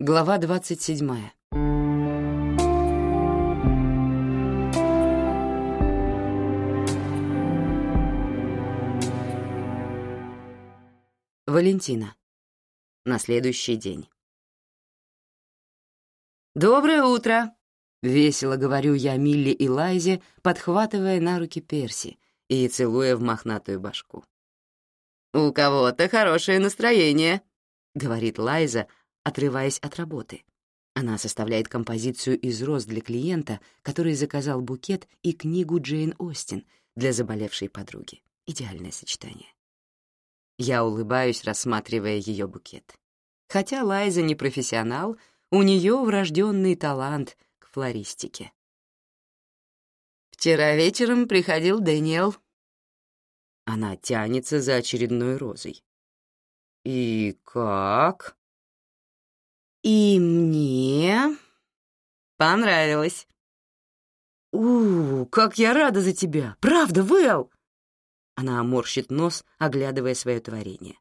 Глава двадцать седьмая. Валентина. На следующий день. «Доброе утро!» — весело говорю я Милли и Лайзе, подхватывая на руки Перси и целуя в мохнатую башку. «У кого-то хорошее настроение», — говорит Лайза, отрываясь от работы. Она составляет композицию из роз для клиента, который заказал букет и книгу Джейн Остин для заболевшей подруги. Идеальное сочетание. Я улыбаюсь, рассматривая ее букет. Хотя Лайза не профессионал, у нее врожденный талант к флористике. «Вчера вечером приходил Дэниел». Она тянется за очередной розой. «И как?» И мне понравилось. «У, как я рада за тебя! Правда, Вэл!» Она морщит нос, оглядывая свое творение.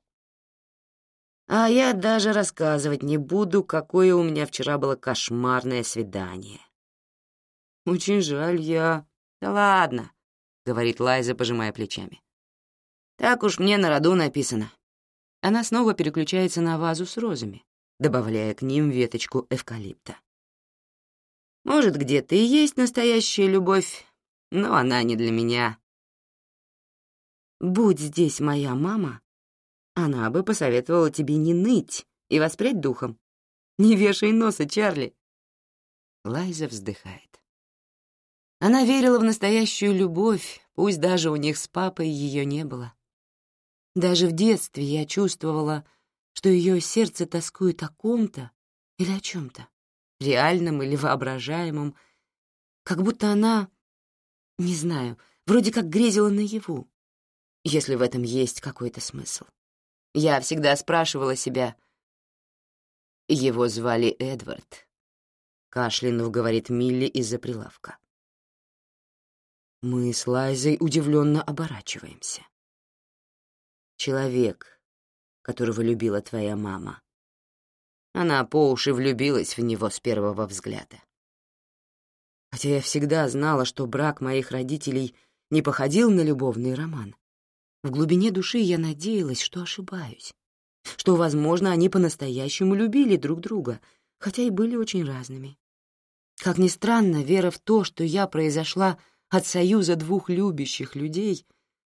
А я даже рассказывать не буду, какое у меня вчера было кошмарное свидание. Очень жаль, я... Да ладно, — говорит Лайза, пожимая плечами. Так уж мне на роду написано. Она снова переключается на вазу с розами, добавляя к ним веточку эвкалипта. Может, где-то и есть настоящая любовь, но она не для меня. Будь здесь моя мама, она бы посоветовала тебе не ныть и воспрять духом. Не вешай носа, Чарли. Лайза вздыхает. Она верила в настоящую любовь, пусть даже у них с папой ее не было. Даже в детстве я чувствовала, что ее сердце тоскует о ком-то или о чем-то, реальном или воображаемом, как будто она, не знаю, вроде как грезила наяву, если в этом есть какой-то смысл. Я всегда спрашивала себя. Его звали Эдвард. Кашлянув, говорит Милли из-за прилавка. Мы с Лайзой удивленно оборачиваемся. Человек, которого любила твоя мама. Она по уши влюбилась в него с первого взгляда. Хотя я всегда знала, что брак моих родителей не походил на любовный роман. В глубине души я надеялась, что ошибаюсь, что, возможно, они по-настоящему любили друг друга, хотя и были очень разными. Как ни странно, вера в то, что я произошла от союза двух любящих людей,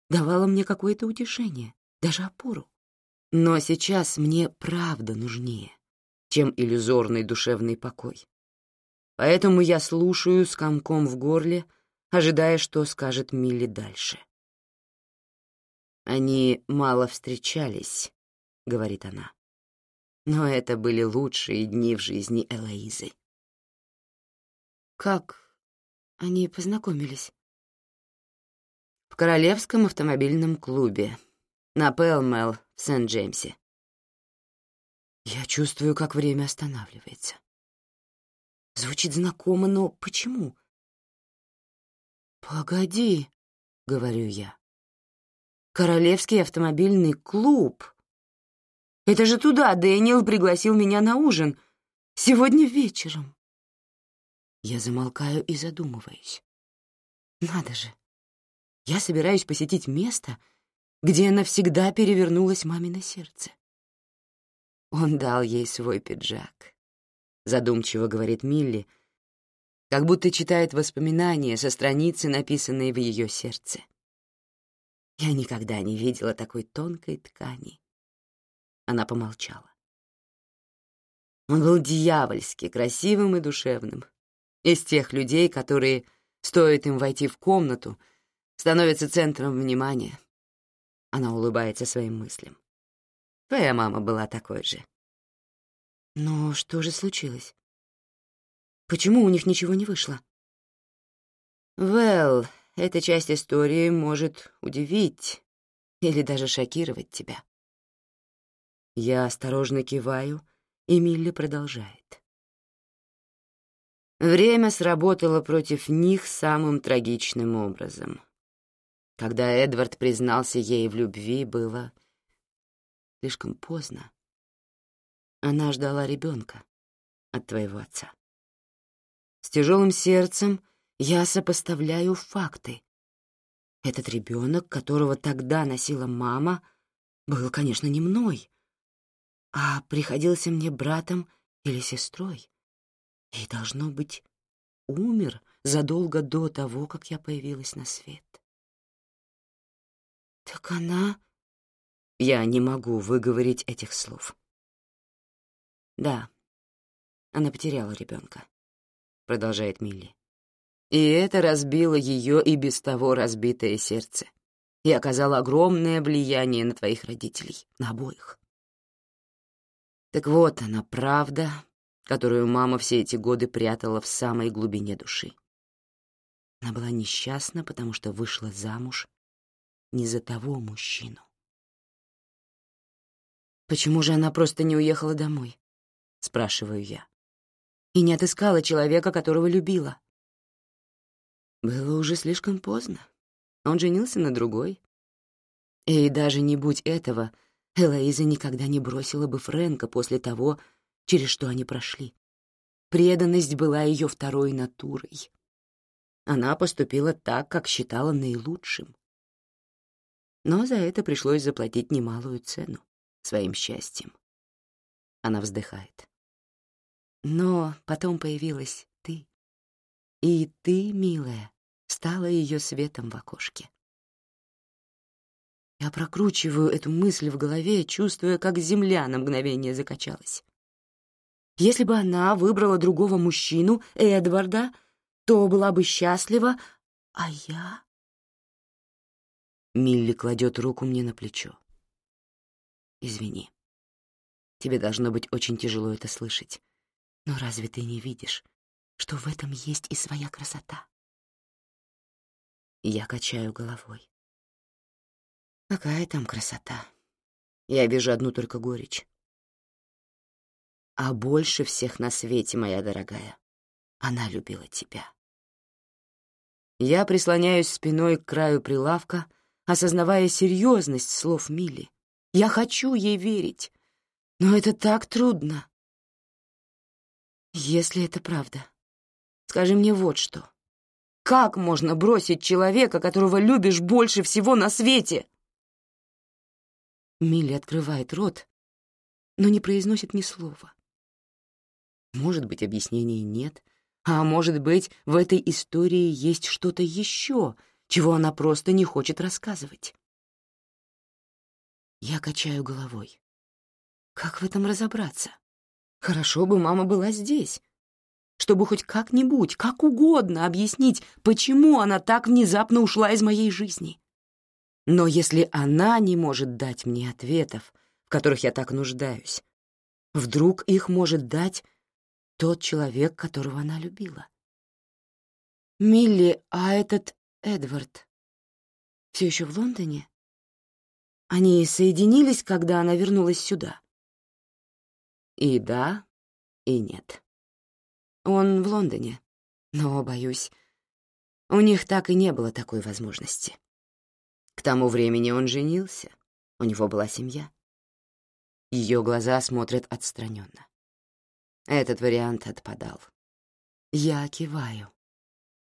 давала мне какое-то утешение, даже опору. Но сейчас мне правда нужнее, чем иллюзорный душевный покой. Поэтому я слушаю с комком в горле, ожидая, что скажет Милли дальше. «Они мало встречались», — говорит она. «Но это были лучшие дни в жизни Элоизы». «Как они познакомились?» «В Королевском автомобильном клубе», на Пэлмэл Сент-Джеймсе. Я чувствую, как время останавливается. Звучит знакомо, но почему? «Погоди», — говорю я. «Королевский автомобильный клуб. Это же туда Дэниел пригласил меня на ужин. Сегодня вечером». Я замолкаю и задумываюсь. Надо же. Я собираюсь посетить место, где навсегда перевернулось мамино сердце. Он дал ей свой пиджак. Задумчиво говорит Милли, как будто читает воспоминания со страницы, написанной в ее сердце. Я никогда не видела такой тонкой ткани. Она помолчала. Он был дьявольски красивым и душевным. Из тех людей, которые, стоит им войти в комнату, становятся центром внимания, она улыбается своим мыслям. Твоя мама была такой же. Но что же случилось? Почему у них ничего не вышло? Well, эта часть истории может удивить или даже шокировать тебя. Я осторожно киваю, и Милли продолжает. Время сработало против них самым трагичным образом. Когда Эдвард признался ей в любви, было слишком поздно. Она ждала ребенка, от твоего отца. С тяжелым сердцем я сопоставляю факты. Этот ребенок, которого тогда носила мама, был, конечно, не мной, а приходился мне братом или сестрой. И, должно быть, умер задолго до того, как я появилась на свет. Так она... Я не могу выговорить этих слов. Да, она потеряла ребенка, продолжает Милли. И это разбило ее и без того разбитое сердце и оказало огромное влияние на твоих родителей, на обоих. Так вот она, правда, которую мама все эти годы прятала в самой глубине души. Она была несчастна, потому что вышла замуж не за того мужчину. «Почему же она просто не уехала домой?» — спрашиваю я. «И не отыскала человека, которого любила?» Было уже слишком поздно. Он женился на другой. И даже не будь этого, Элоиза никогда не бросила бы Фрэнка после того, через что они прошли. Преданность была ее второй натурой. Она поступила так, как считала наилучшим. Но за это пришлось заплатить немалую цену своим счастьем. Она вздыхает. Но потом появилась ты. И ты, милая, стала ее светом в окошке. Я прокручиваю эту мысль в голове, чувствуя, как земля на мгновение закачалась. Если бы она выбрала другого мужчину, Эдварда, то была бы счастлива, а я... Милли кладет руку мне на плечо. «Извини. Тебе должно быть очень тяжело это слышать. Но разве ты не видишь, что в этом есть и своя красота?» Я качаю головой. Какая там красота. Я вижу одну только горечь. А больше всех на свете, моя дорогая, она любила тебя. Я прислоняюсь спиной к краю прилавка, осознавая серьезность слов Мили. Я хочу ей верить, но это так трудно. Если это правда, скажи мне вот что. Как можно бросить человека, которого любишь больше всего на свете? Милли открывает рот, но не произносит ни слова. Может быть, объяснений нет, а может быть, в этой истории есть что-то еще, чего она просто не хочет рассказывать. Я качаю головой. Как в этом разобраться? Хорошо бы мама была здесь, чтобы хоть как-нибудь, как угодно объяснить, почему она так внезапно ушла из моей жизни. Но если она не может дать мне ответов, в которых я так нуждаюсь, вдруг их может дать тот человек, которого она любила. Милли, а этот Эдвард все еще в Лондоне? Они соединились, когда она вернулась сюда? И да, и нет. Он в Лондоне, но, боюсь, у них так и не было такой возможности. К тому времени он женился, у него была семья. Ее глаза смотрят отстраненно. Этот вариант отпадал. Я киваю.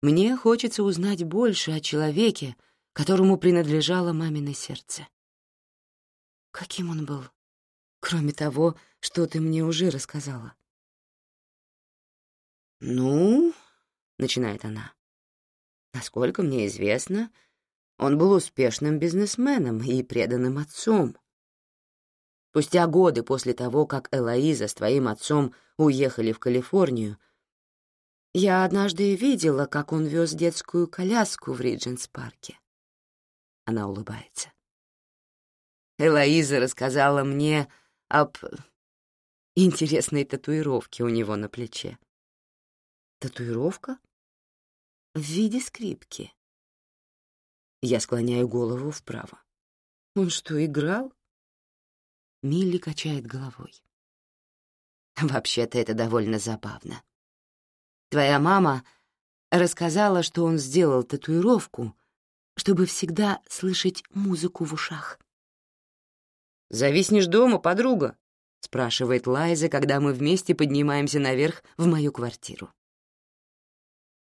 Мне хочется узнать больше о человеке, которому принадлежало мамино сердце. Каким он был, кроме того, что ты мне уже рассказала? «Ну», — начинает она, — «насколько мне известно, — он был успешным бизнесменом и преданным отцом. Спустя годы после того, как Элоиза с твоим отцом уехали в Калифорнию, я однажды видела, как он вез детскую коляску в Ридженс-парке. Она улыбается. Элоиза рассказала мне об интересной татуировке у него на плече. Татуировка? В виде скрипки. Я склоняю голову вправо. Он что, играл? Милли качает головой. Вообще-то это довольно забавно. Твоя мама рассказала, что он сделал татуировку, чтобы всегда слышать музыку в ушах. «Зависнешь дома, подруга», — спрашивает Лайза, когда мы вместе поднимаемся наверх в мою квартиру.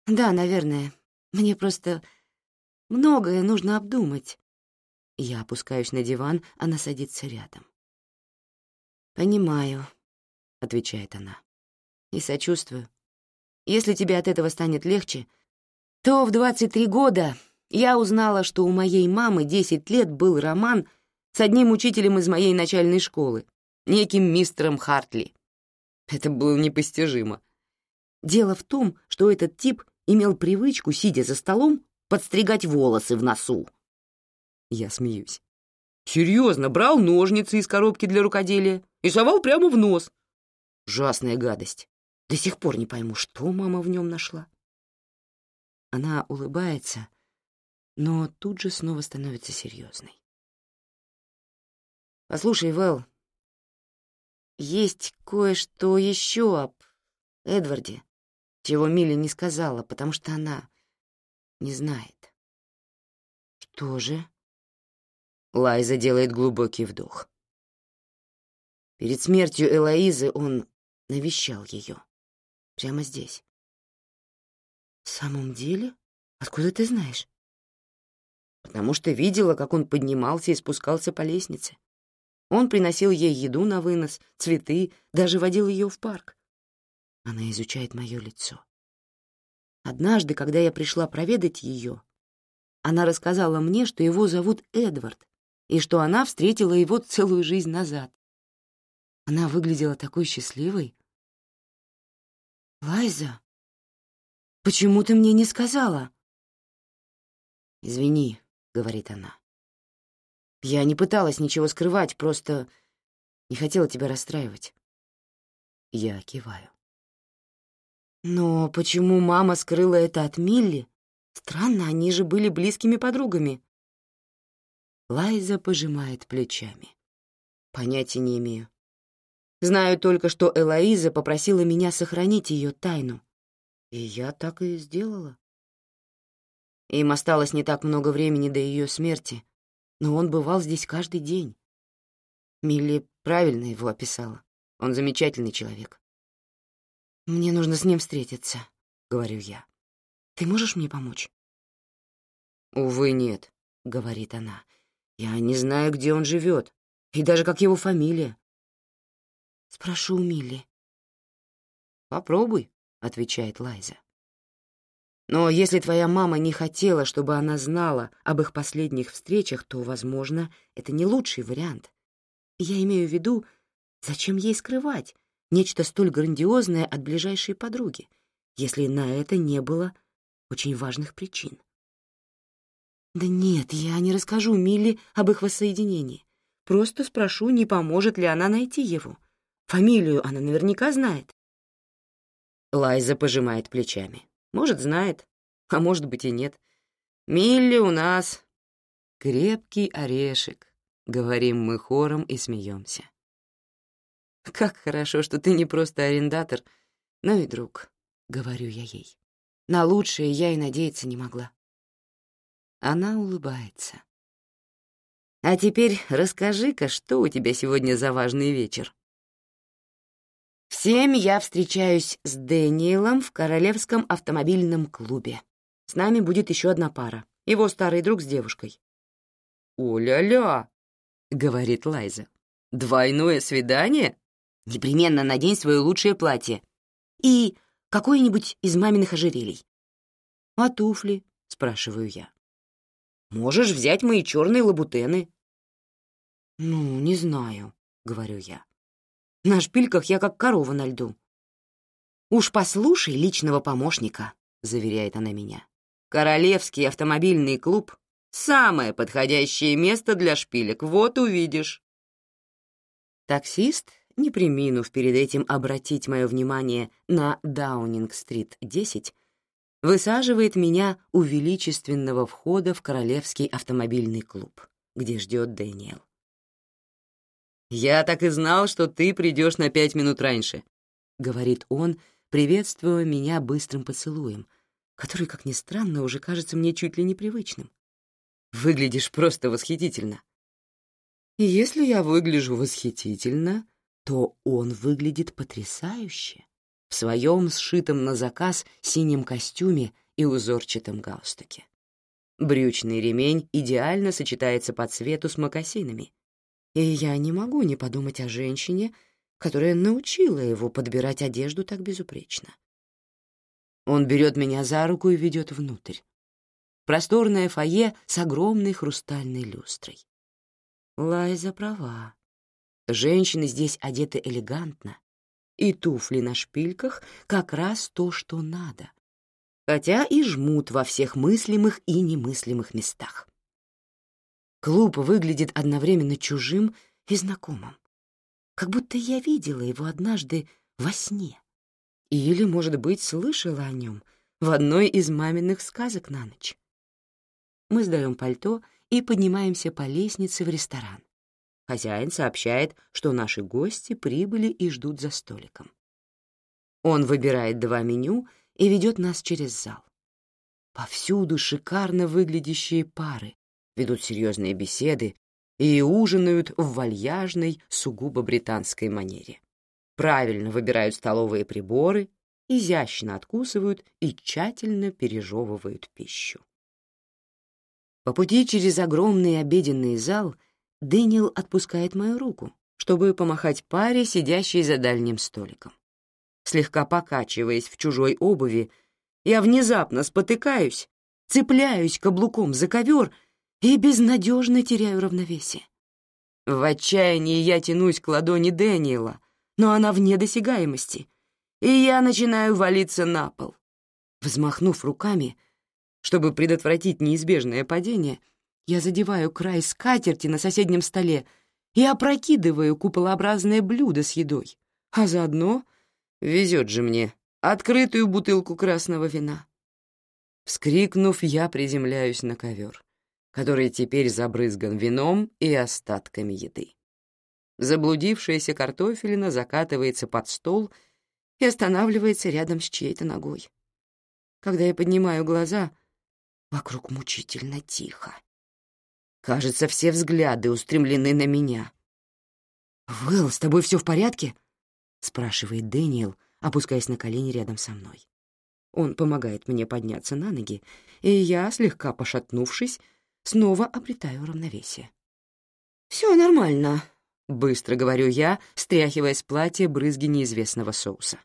Да, наверное. Мне просто многое нужно обдумать. Я опускаюсь на диван, она садится рядом. «Понимаю», — отвечает она. «И сочувствую. Если тебе от этого станет легче, то в 23 года я узнала, что у моей мамы 10 лет был роман с одним учителем из моей начальной школы, неким мистером Хартли. Это было непостижимо. Дело в том, что этот тип имел привычку, сидя за столом, подстригать волосы в носу. Я смеюсь. Серьезно, брал ножницы из коробки для рукоделия и совал прямо в нос. Ужасная гадость. До сих пор не пойму, что мама в нем нашла. Она улыбается, но тут же снова становится серьезной. «Послушай, Вэл, есть кое-что еще об Эдварде, чего Милли не сказала, потому что она не знает». «Что же?» Лайза делает глубокий вдох. Перед смертью Элоизы он навещал ее. Прямо здесь. «В самом деле? Откуда ты знаешь?» «Потому что видела, как он поднимался и спускался по лестнице. Он приносил ей еду на вынос, цветы, даже водил ее в парк. Она изучает мое лицо. Однажды, когда я пришла проведать ее, она рассказала мне, что его зовут Эдвард, и что она встретила его целую жизнь назад. Она выглядела такой счастливой. «Лайза, почему ты мне не сказала?» «Извини», — говорит она. Я не пыталась ничего скрывать, просто не хотела тебя расстраивать. Я киваю. Но почему мама скрыла это от Милли? Странно, они же были близкими подругами. Лайза пожимает плечами. Понятия не имею. Знаю только, что Элоиза попросила меня сохранить ее тайну. И я так и сделала. Им осталось не так много времени до ее смерти, но он бывал здесь каждый день. Милли правильно его описала. Он замечательный человек. «Мне нужно с ним встретиться», — говорю я. «Ты можешь мне помочь?» «Увы, нет», — говорит она. «Я не знаю, где он живет, и даже как его фамилия». «Спрошу у Милли». «Попробуй», — отвечает Лайза. Но если твоя мама не хотела, чтобы она знала об их последних встречах, то, возможно, это не лучший вариант. Я имею в виду, зачем ей скрывать нечто столь грандиозное от ближайшей подруги, если на это не было очень важных причин. Да нет, я не расскажу Милли об их воссоединении. Просто спрошу, не поможет ли она найти его. Фамилию она наверняка знает. Лайза пожимает плечами. Может, знает, а может быть и нет. Милли у нас крепкий орешек, говорим мы хором и смеемся. Как хорошо, что ты не просто арендатор, но и друг, говорю я ей. На лучшее я и надеяться не могла. Она улыбается. А теперь расскажи-ка, что у тебя сегодня за важный вечер? В семь я встречаюсь с Дэниелом в Королевском автомобильном клубе. С нами будет еще одна пара, его старый друг с девушкой. «О-ля-ля!» — говорит Лайза. «Двойное свидание?» «Непременно надень свое лучшее платье. И какое-нибудь из маминых ожерелий». «А туфли?» — спрашиваю я. «Можешь взять мои черные лабутены». «Ну, не знаю», — говорю я. На шпильках я как корова на льду. «Уж послушай личного помощника», — заверяет она меня. «Королевский автомобильный клуб — самое подходящее место для шпилек, вот увидишь». Таксист, не приминув перед этим обратить мое внимание на Даунинг-стрит 10, высаживает меня у величественного входа в Королевский автомобильный клуб, где ждет Дэниел. «Я так и знал, что ты придешь на пять минут раньше», — говорит он, приветствуя меня быстрым поцелуем, который, как ни странно, уже кажется мне чуть ли непривычным. «Выглядишь просто восхитительно». «Если я выгляжу восхитительно, то он выглядит потрясающе в своем сшитом на заказ синем костюме и узорчатом галстуке. Брючный ремень идеально сочетается по цвету с мокасинами, и я не могу не подумать о женщине, которая научила его подбирать одежду так безупречно. Он берет меня за руку и ведет внутрь. Просторное фойе с огромной хрустальной люстрой. Лайза права. Женщины здесь одеты элегантно, и туфли на шпильках как раз то, что надо, хотя и жмут во всех мыслимых и немыслимых местах. Клуб выглядит одновременно чужим и знакомым, как будто я видела его однажды во сне. Или, может быть, слышала о нем в одной из маминых сказок на ночь. Мы сдаем пальто и поднимаемся по лестнице в ресторан. Хозяин сообщает, что наши гости прибыли и ждут за столиком. Он выбирает два меню и ведет нас через зал. Повсюду шикарно выглядящие пары ведут серьезные беседы и ужинают в вальяжной, сугубо британской манере. Правильно выбирают столовые приборы, изящно откусывают и тщательно пережевывают пищу. По пути через огромный обеденный зал — Дэниел отпускает мою руку, чтобы помахать паре, сидящей за дальним столиком. Слегка покачиваясь в чужой обуви, я внезапно спотыкаюсь, цепляюсь каблуком за ковер и безнадежно теряю равновесие. В отчаянии я тянусь к ладони Дэниела, но она вне досягаемости, и я начинаю валиться на пол. Взмахнув руками, чтобы предотвратить неизбежное падение, я задеваю край скатерти на соседнем столе и опрокидываю куполообразное блюдо с едой, а заодно, везет же мне, открытую бутылку красного вина. Вскрикнув, я приземляюсь на ковер, который теперь забрызган вином и остатками еды. Заблудившаяся картофелина закатывается под стол и останавливается рядом с чьей-то ногой. Когда я поднимаю глаза, вокруг мучительно тихо. Кажется, все взгляды устремлены на меня. «Вэлл, с тобой все в порядке?» — спрашивает Дэниел, опускаясь на колени рядом со мной. Он помогает мне подняться на ноги, и я, слегка пошатнувшись, снова обретаю равновесие. «Все нормально», — быстро говорю я, стряхивая с платья брызги неизвестного соуса.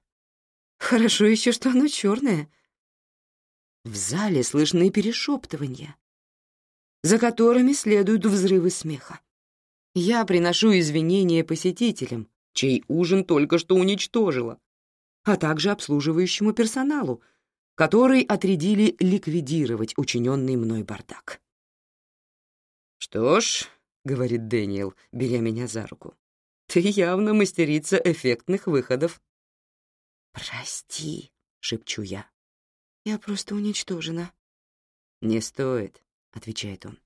«Хорошо еще, что оно черное». В зале слышны перешептывания, за которыми следуют взрывы смеха. Я приношу извинения посетителям, чей ужин только что уничтожила, а также обслуживающему персоналу, который отрядили ликвидировать учиненный мной бардак. «Что ж», — говорит Дэниел, беря меня за руку, «ты явно мастерица эффектных выходов». «Прости», — шепчу я. «Я просто уничтожена». «Не стоит отвечает он.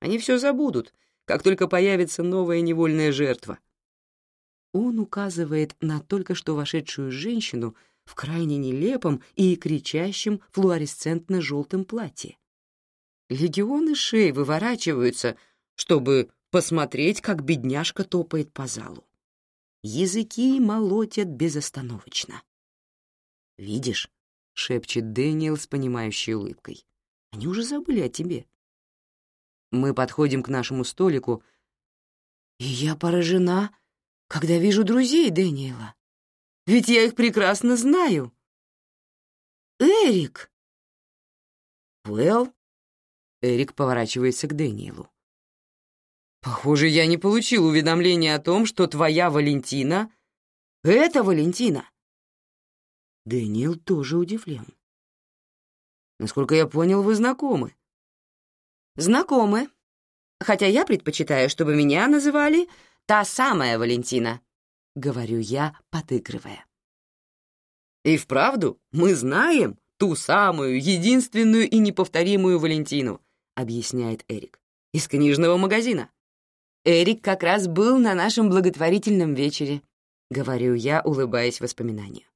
Они все забудут, как только появится новая невольная жертва. Он указывает на только что вошедшую женщину в крайне нелепом и кричащем флуоресцентно-желтом платье. Легионы шеи выворачиваются, чтобы посмотреть, как бедняжка топает по залу. Языки молотят безостановочно. «Видишь?» — шепчет Дэниел с понимающей улыбкой. «Они уже забыли о тебе. Мы подходим к нашему столику, и я поражена, когда вижу друзей Дэниела. Ведь я их прекрасно знаю. «Эрик!» «Вэл?» Эрик поворачивается к Дэниелу. «Похоже, я не получил уведомления о том, что твоя Валентина — это Валентина». Дэниел тоже удивлен. «Насколько я понял, вы знакомы». Знакомы. Хотя я предпочитаю, чтобы меня называли та самая Валентина, — говорю я, подыгрывая. И вправду мы знаем ту самую, единственную и неповторимую Валентину, — объясняет Эрик, — из книжного магазина. Эрик как раз был на нашем благотворительном вечере, — говорю я, улыбаясь воспоминанию.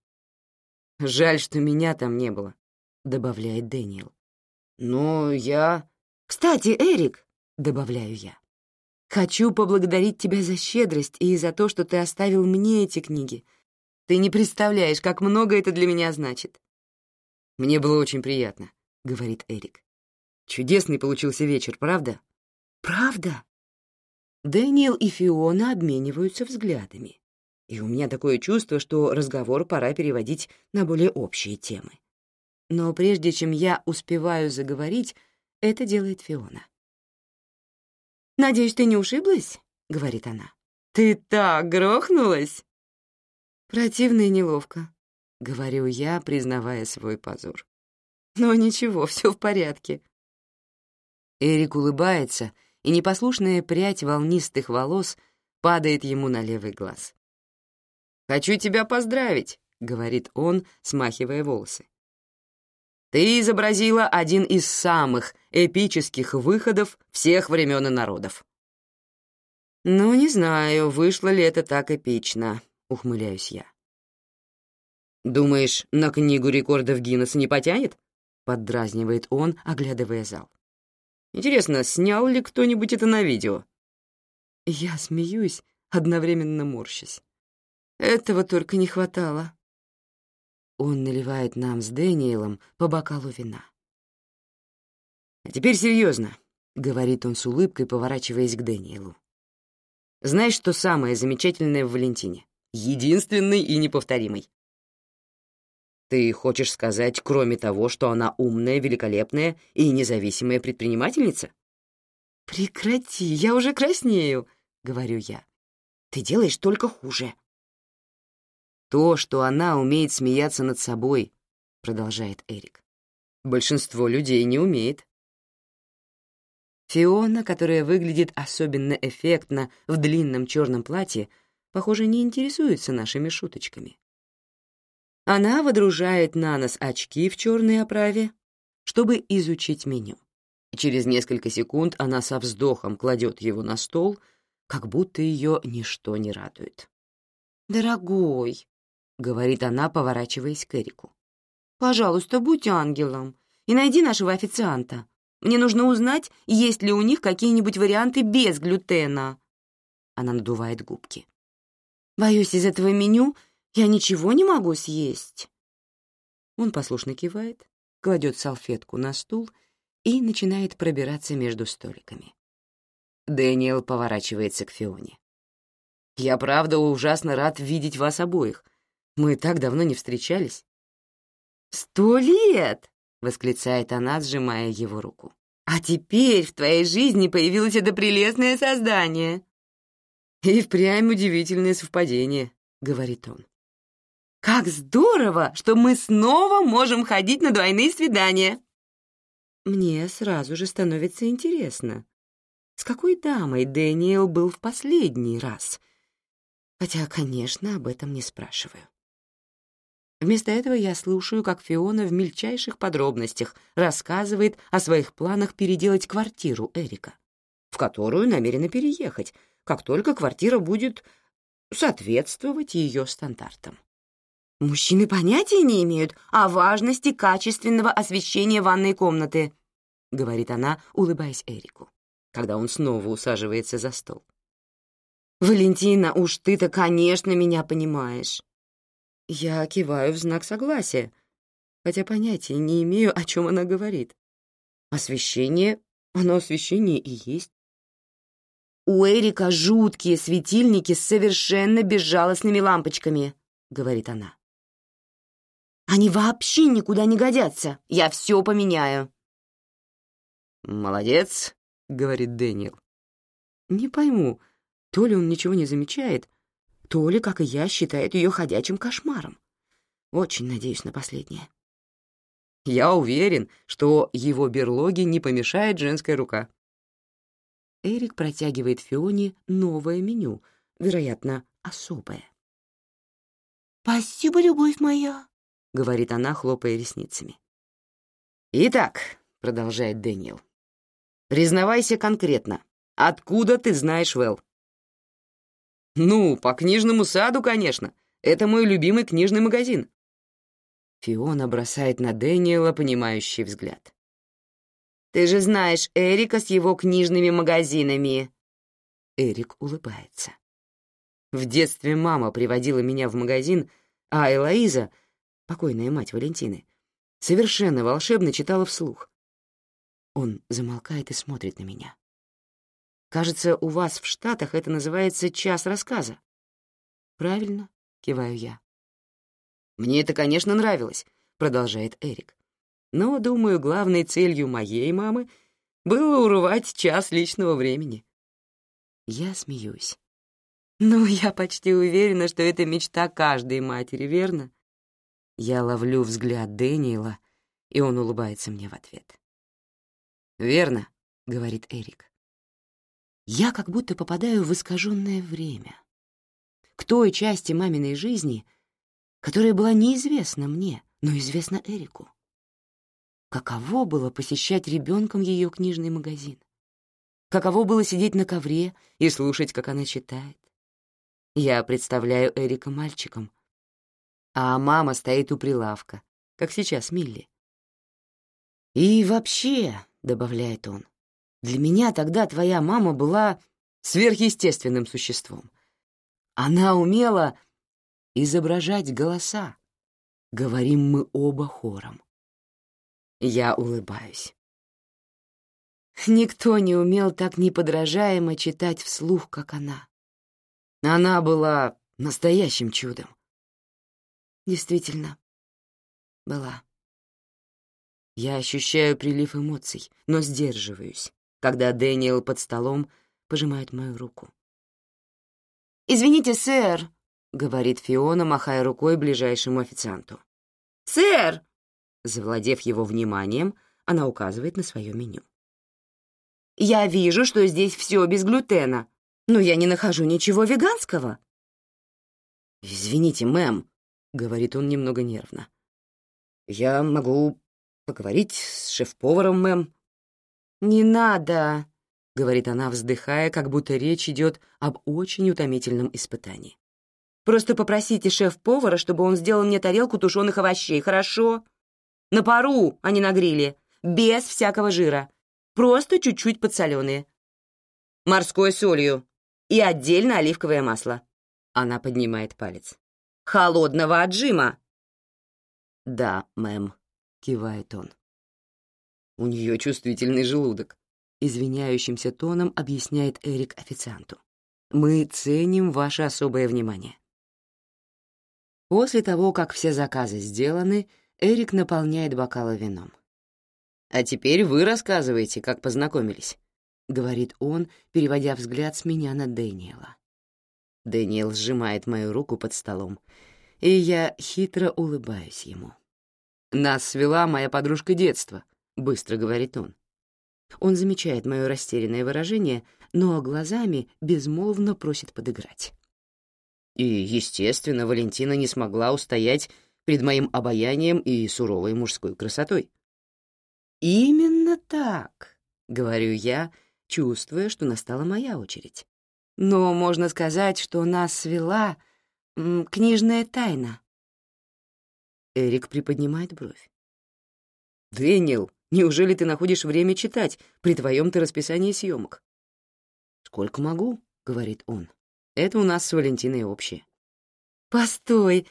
«Жаль, что меня там не было», — добавляет Дэниел. «Но я...» «Кстати, Эрик», — добавляю я, Хочу поблагодарить тебя за щедрость и за то, что ты оставил мне эти книги. Ты не представляешь, как много это для меня значит. Мне было очень приятно, говорит Эрик. Чудесный получился вечер, правда? Правда? Дэниел и Фиона обмениваются взглядами. И у меня такое чувство, что разговор пора переводить на более общие темы. Но прежде чем я успеваю заговорить, это делает Фиона. «Надеюсь, ты не ушиблась?» — говорит она. «Ты так грохнулась!» «Противно и неловко», — говорю я, признавая свой позор. «Но ничего, все в порядке». Эрик улыбается, и непослушная прядь волнистых волос падает ему на левый глаз. «Хочу тебя поздравить», — говорит он, смахивая волосы. «Ты изобразила один из самых эпических выходов всех времен и народов». «Ну, не знаю, вышло ли это так эпично», — ухмыляюсь я. «Думаешь, на книгу рекордов Гиннесса не потянет?» — поддразнивает он, оглядывая зал. «Интересно, снял ли кто-нибудь это на видео?» Я смеюсь, одновременно морщась. Этого только не хватало. Он наливает нам с Дэниелом по бокалу вина. «А теперь серьезно», — говорит он с улыбкой, поворачиваясь к Дэниелу. «Знаешь, что самое замечательное в Валентине? Единственный и неповторимый. Ты хочешь сказать, кроме того, что она умная, великолепная и независимая предпринимательница? Прекрати, я уже краснею, говорю я. Ты делаешь только хуже. То, что она умеет смеяться над собой, продолжает Эрик. Большинство людей не умеет. Фиона, которая выглядит особенно эффектно в длинном черном платье, похоже, не интересуется нашими шуточками. Она водружает на нос очки в черной оправе, чтобы изучить меню. Через несколько секунд она со вздохом кладет его на стол, как будто ее ничто не радует. «Дорогой», — говорит она, поворачиваясь к Эрику. «Пожалуйста, будь ангелом и найди нашего официанта. Мне нужно узнать, есть ли у них какие-нибудь варианты без глютена». Она надувает губки. «Боюсь, из этого меню я ничего не могу съесть». Он послушно кивает, кладет салфетку на стул и начинает пробираться между столиками. Дэниел поворачивается к Фионе. «Я правда ужасно рад видеть вас обоих. Мы так давно не встречались». «Сто лет!» — восклицает она, сжимая его руку. «А теперь в твоей жизни появилось это прелестное создание!» «И впрямь удивительное совпадение», — говорит он. «Как здорово, что мы снова можем ходить на двойные свидания!» Мне сразу же становится интересно, с какой дамой Дэниел был в последний раз, хотя, конечно, об этом не спрашиваю. Вместо этого я слушаю, как Фиона в мельчайших подробностях рассказывает о своих планах переделать квартиру Эрика, в которую намерена переехать, как только квартира будет соответствовать ее стандартам. «Мужчины понятия не имеют о важности качественного освещения ванной комнаты», — говорит она, улыбаясь Эрику, когда он снова усаживается за стол. «Валентина, уж ты-то, конечно, меня понимаешь. Я киваю в знак согласия, хотя понятия не имею, о чем она говорит. Освещение, оно освещение и есть. «У Эрика жуткие светильники с совершенно безжалостными лампочками», — говорит она. «Они вообще никуда не годятся. Я все поменяю». «Молодец», — говорит Дэниел. Не пойму, то ли он ничего не замечает, то ли, как и я, считает ее ходячим кошмаром. Очень надеюсь на последнее. Я уверен, что его берлоге не помешает женская рука. Эрик протягивает Фионе новое меню, вероятно, особое. «Спасибо, любовь моя», — говорит она, хлопая ресницами. «Итак», — продолжает Дэниел, — «признавайся конкретно. Откуда ты знаешь Вэл?» «Ну, по книжному саду, конечно. Это мой любимый книжный магазин». Фиона бросает на Дэниела понимающий взгляд. «Ты же знаешь Эрика с его книжными магазинами». Эрик улыбается. В детстве мама приводила меня в магазин, а Элоиза, покойная мать Валентины, совершенно волшебно читала вслух. Он замолкает и смотрит на меня. Кажется, у вас в Штатах это называется час рассказа. Правильно, киваю я. Мне это, конечно, нравилось, продолжает Эрик. Но, думаю, главной целью моей мамы было урвать час личного времени. Я смеюсь. Ну, я почти уверена, что это мечта каждой матери, верно? Я ловлю взгляд Дэниела, и он улыбается мне в ответ. «Верно», — говорит Эрик. Я как будто попадаю в искаженное время, к той части маминой жизни, которая была неизвестна мне, но известна Эрику. Каково было посещать ребенком ее книжный магазин? Каково было сидеть на ковре и слушать, как она читает? Я представляю Эрика мальчиком, а мама стоит у прилавка, как сейчас Милли. «И вообще», — добавляет он, — «для меня тогда твоя мама была сверхъестественным существом. Она умела изображать голоса. Говорим мы оба хором. Я улыбаюсь. Никто не умел так неподражаемо читать вслух, как она. Она была настоящим чудом. Действительно, была. Я ощущаю прилив эмоций, но сдерживаюсь, когда Дэниел под столом пожимает мою руку. «Извините, сэр», — говорит Фиона, махая рукой ближайшему официанту. «Сэр!» Завладев его вниманием, она указывает на свое меню. «Я вижу, что здесь все без глютена, но я не нахожу ничего веганского». «Извините, мэм», — говорит он немного нервно. «Я могу поговорить с шеф-поваром, мэм». «Не надо», — говорит она, вздыхая, как будто речь идет об очень утомительном испытании. «Просто попросите шеф-повара, чтобы он сделал мне тарелку тушеных овощей, хорошо?» На пару, а не на гриле. Без всякого жира. Просто чуть-чуть подсоленые. Морской солью. И отдельно оливковое масло. Она поднимает палец. Холодного отжима. Да, мэм, кивает он. У нее чувствительный желудок. Извиняющимся тоном объясняет Эрик официанту. Мы ценим ваше особое внимание. После того, как все заказы сделаны, Эрик наполняет бокалы вином. «А теперь вы рассказываете, как познакомились», — говорит он, переводя взгляд с меня на Дэниела. Дэниел сжимает мою руку под столом, и я хитро улыбаюсь ему. «Нас свела моя подружка детства», — быстро говорит он. Он замечает мое растерянное выражение, но глазами безмолвно просит подыграть. И, естественно, Валентина не смогла устоять перед моим обаянием и суровой мужской красотой. «Именно так», — говорю я, чувствуя, что настала моя очередь. «Но можно сказать, что нас свела книжная тайна». Эрик приподнимает бровь. «Дэниел, неужели ты находишь время читать при твоем-то расписании съемок?» «Сколько могу», — говорит он. «Это у нас с Валентиной общее». «Постой,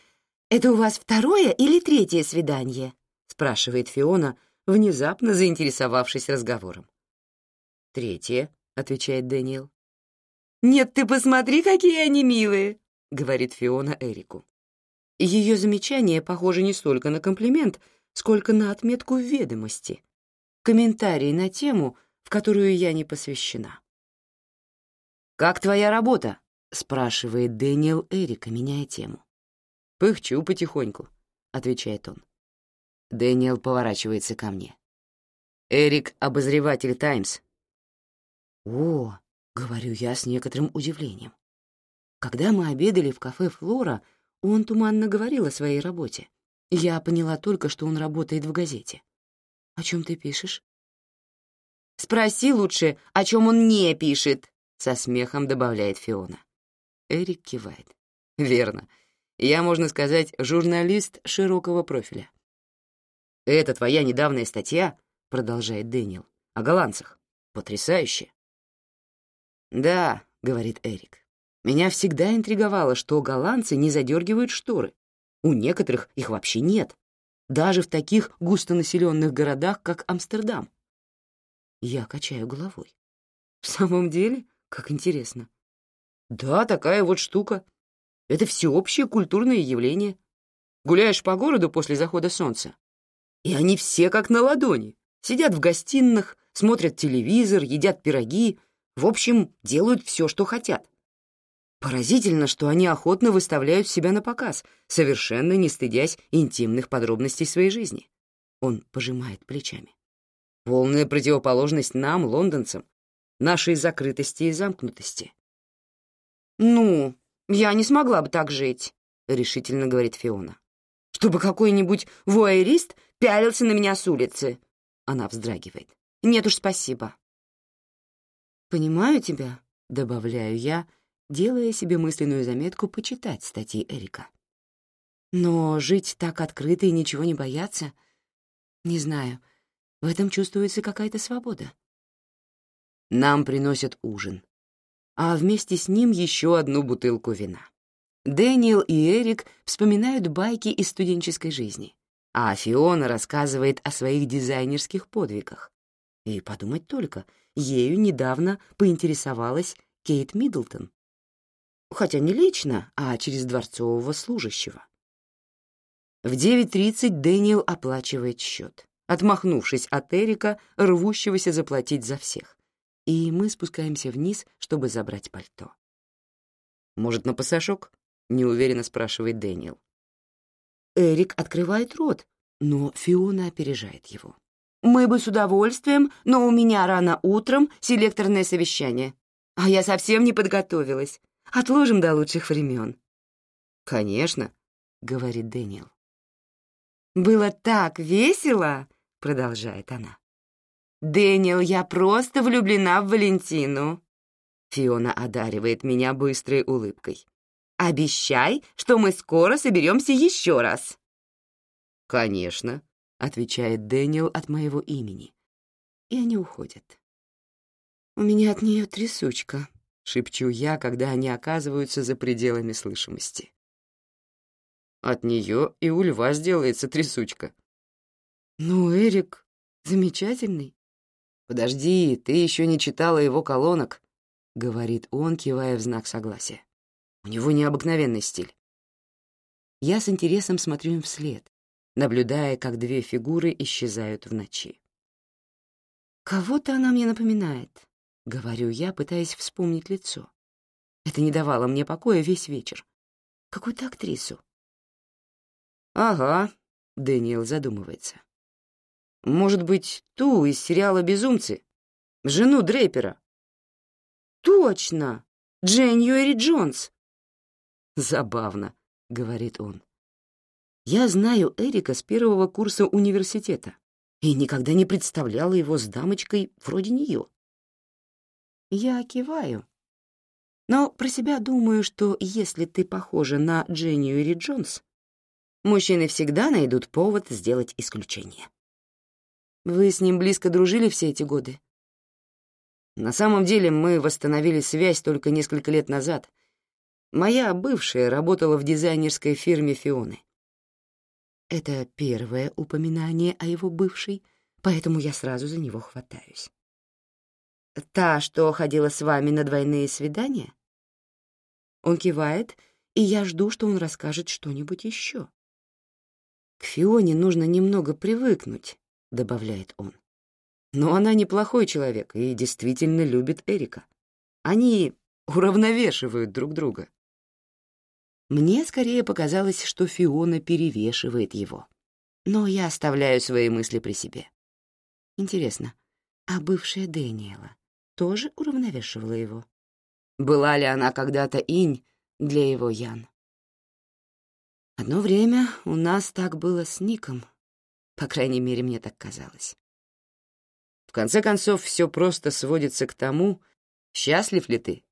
«Это у вас второе или третье свидание?» — спрашивает Фиона, внезапно заинтересовавшись разговором. «Третье», — отвечает Дэниел. «Нет, ты посмотри, какие они милые!» — говорит Фиона Эрику. Ее замечание похоже не столько на комплимент, сколько на отметку в ведомости. Комментарий на тему, в которую я не посвящена. «Как твоя работа?» — спрашивает Дэниел Эрика, меняя тему. «Пыхчу потихоньку», — отвечает он. Дэниел поворачивается ко мне. «Эрик — обозреватель «Таймс». «О», — говорю я с некоторым удивлением. Когда мы обедали в кафе «Флора», он туманно говорил о своей работе. Я поняла только, что он работает в газете. «О чем ты пишешь?» «Спроси лучше, о чем он не пишет», — со смехом добавляет Фиона. Эрик кивает. «Верно. Я, можно сказать, журналист широкого профиля. «Это твоя недавняя статья», — продолжает Дэниел, — «о голландцах. Потрясающе». «Да», — говорит Эрик. «Меня всегда интриговало, что голландцы не задергивают шторы. У некоторых их вообще нет, даже в таких густонаселенных городах, как Амстердам. Я качаю головой. В самом деле, как интересно. Да, такая вот штука. Это всеобщее культурное явление. Гуляешь по городу после захода солнца, и они все как на ладони. Сидят в гостиных, смотрят телевизор, едят пироги, в общем, делают все, что хотят. Поразительно, что они охотно выставляют себя на показ, совершенно не стыдясь интимных подробностей своей жизни. Он пожимает плечами. Полная противоположность нам, лондонцам, нашей закрытости и замкнутости. «Ну, я не смогла бы так жить», — решительно говорит Фиона. «Чтобы какой-нибудь вуайерист пялился на меня с улицы». Она вздрагивает. «Нет уж, спасибо». «Понимаю тебя», — добавляю я, делая себе мысленную заметку почитать статьи Эрика. «Но жить так открыто и ничего не бояться? Не знаю, в этом чувствуется какая-то свобода». Нам приносят ужин, а вместе с ним еще одну бутылку вина. Дэниел и Эрик вспоминают байки из студенческой жизни, а Фиона рассказывает о своих дизайнерских подвигах. И подумать только, ею недавно поинтересовалась Кейт Миддлтон. Хотя не лично, а через дворцового служащего. В 9.30 Дэниел оплачивает счет, отмахнувшись от Эрика, рвущегося заплатить за всех и мы спускаемся вниз, чтобы забрать пальто. «Может, на пасашок?» — неуверенно спрашивает Дэниел. Эрик открывает рот, но Фиона опережает его. «Мы бы с удовольствием, но у меня рано утром селекторное совещание, а я совсем не подготовилась. Отложим до лучших времен». «Конечно», — говорит Дэниел. «Было так весело», — продолжает она. «Дэниел, я просто влюблена в Валентину». Фиона одаривает меня быстрой улыбкой. «Обещай, что мы скоро соберемся еще раз». «Конечно», — отвечает Дэниел от моего имени. И они уходят. «У меня от нее трясучка», — шепчу я, когда они оказываются за пределами слышимости. От нее и у льва сделается трясучка. «Ну, Эрик замечательный. «Подожди, ты еще не читала его колонок», — говорит он, кивая в знак согласия. «У него необыкновенный стиль». Я с интересом смотрю им вслед, наблюдая, как две фигуры исчезают в ночи. «Кого-то она мне напоминает», — говорю я, пытаясь вспомнить лицо. Это не давало мне покоя весь вечер. Какую-то актрису. «Ага», — Дэниел задумывается. Может быть, ту из сериала «Безумцы»? Жену Дрейпера. Точно! Дженюэри Джонс. Забавно, говорит он. Я знаю Эрика с первого курса университета и никогда не представляла его с дамочкой вроде нее. Я киваю. Но про себя думаю, что если ты похожа на Дженюэри Джонс, мужчины всегда найдут повод сделать исключение. Вы с ним близко дружили все эти годы? На самом деле мы восстановили связь только несколько лет назад. Моя бывшая работала в дизайнерской фирме Фионы. Это первое упоминание о его бывшей, поэтому я сразу за него хватаюсь. Та, что ходила с вами на двойные свидания? Он кивает, и я жду, что он расскажет что-нибудь еще. К Фионе нужно немного привыкнуть, — добавляет он. Но она неплохой человек и действительно любит Эрика. Они уравновешивают друг друга. Мне скорее показалось, что Фиона перевешивает его. Но я оставляю свои мысли при себе. Интересно, а бывшая Дэниела тоже уравновешивала его? Была ли она когда-то инь для его Ян? Одно время у нас так было с Ником, по крайней мере, мне так казалось. В конце концов, все просто сводится к тому, счастлив ли ты,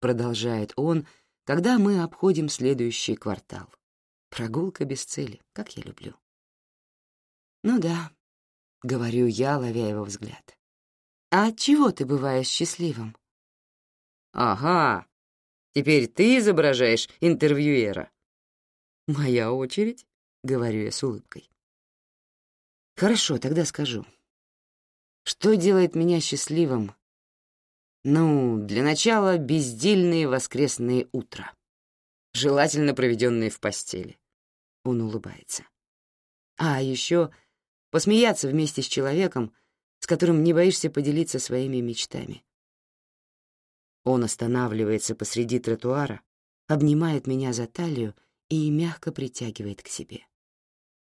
продолжает он, когда мы обходим следующий квартал. Прогулка без цели, как я люблю. Ну да, говорю я, ловя его взгляд. А от чего ты бываешь счастливым? Ага, теперь ты изображаешь интервьюера. Моя очередь, говорю я с улыбкой. Хорошо, тогда скажу. Что делает меня счастливым? Ну, для начала бездельные воскресные утра, желательно проведенные в постели. Он улыбается. А еще посмеяться вместе с человеком, с которым не боишься поделиться своими мечтами. Он останавливается посреди тротуара, обнимает меня за талию и мягко притягивает к себе.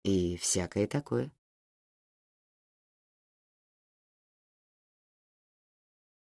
И всякое такое.